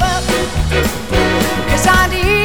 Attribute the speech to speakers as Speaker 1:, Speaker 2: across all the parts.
Speaker 1: up. Cause I need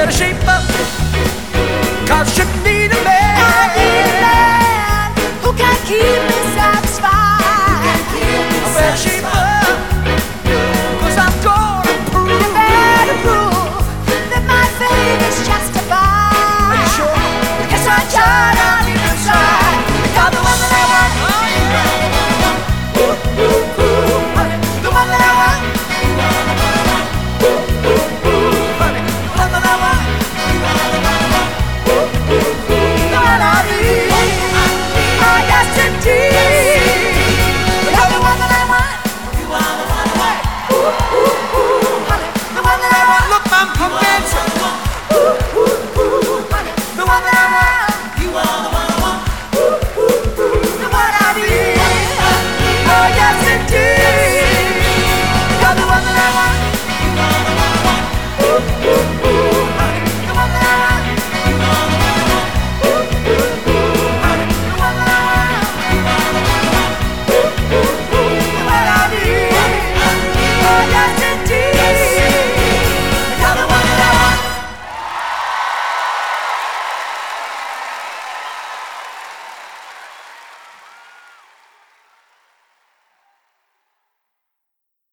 Speaker 2: better shape up. Cause